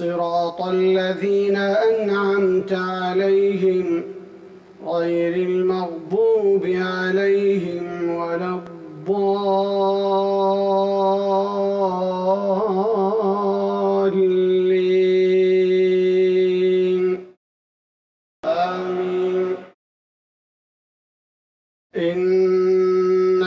صراط الذين أنعمت عليهم غير المغضوب عليهم ولا الضالين. آمين. إن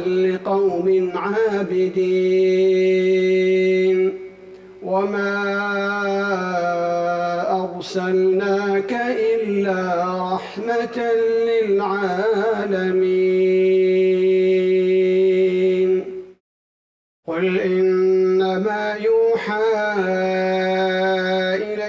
لقوم عابدين. وما أرسلناك إلا رحمة للعالمين. قل إنما يوحى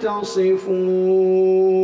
تصفون